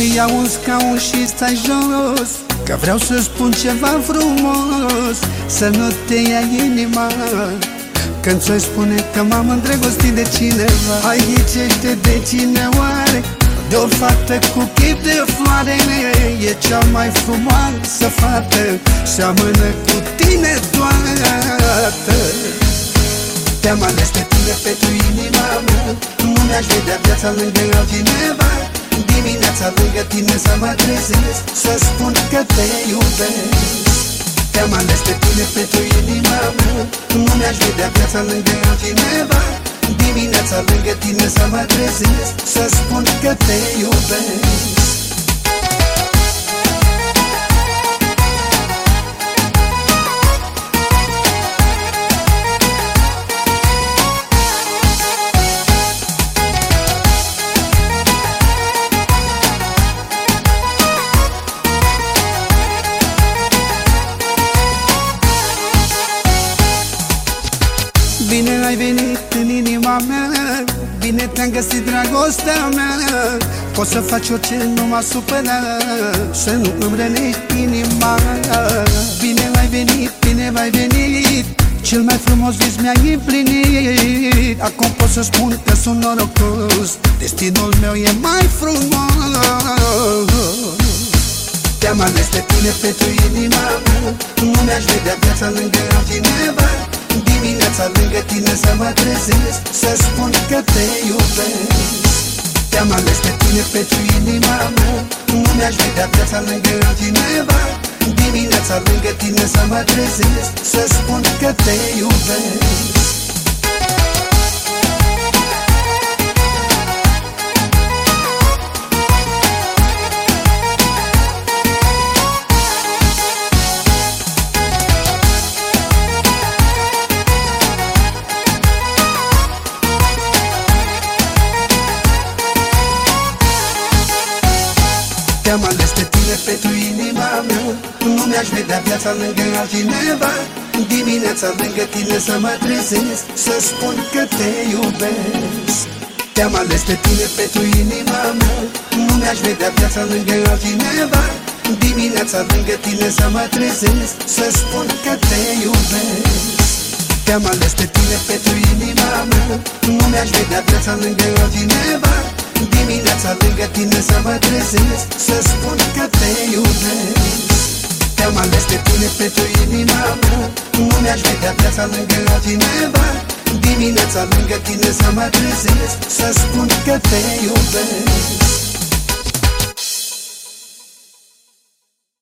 Ia un scaun și stai jos Că vreau să spun ceva frumos. Să nu te ia inima Când ți-o spune că m-am îndrăgostit de cineva. Aici ești de cine oare? De o fată cu chip de floare E cea mai frumoasă fată. Seamănă cu tine toată. Te-am ales pe tine pentru inima mea. Nu mi-aș vedea viața lângă altcineva Dimineața lângă tine să mă trezesc Să spun că te iubesc. Te-am ales pe tine pentru inima mea Nu mi-aș vedea viața lângă altcineva. Dimineața lângă tine să mă trezesc Să spun că te iubesc Bine ai venit în inima mea Bine te-am găsit dragostea mea. Poți să faci orice, nu mă supăra Să nu îmi rănești inima. Bine ai venit, bine ai venit Cel mai frumos vis mi-ai împlinit. Acum pot să spun că sunt norocos Destinul meu e mai frumos. Te-am ales pe tine pentru inima mea Nu mi-aș vedea viața lângă altcineva Dimineața lângă tine să mă trezesc Să spun că te iubesc. Te-am ales pe tine pentru inima mea Nu mi-aș vedea viața lângă altcineva. Dimineața lângă tine să mă trezesc Să spun că te iubesc Te-am ales pe tine pentru inima mea. Nu mi-aș vedea viața lângă altcineva. Dimineața lângă tine să mă trezesc Să spun că te iubesc. Te-am ales pe tine pentru inima mea. Nu mi-aș vedea viața lângă altcineva. Dimineața lângă tine să mă trezesc Să spun că te iubesc. Te-am ales pe tine pentru inima mea. Nu mi-aș vedea viața lângă altcineva Dimineața lângă tine să mă trezesc Să spun că te iubesc. Te-am ales pe tine pentru inima mea Nu mi-aș vedea viața lângă altcineva. Dimineața lângă tine să mă trezesc Să spun că te iubesc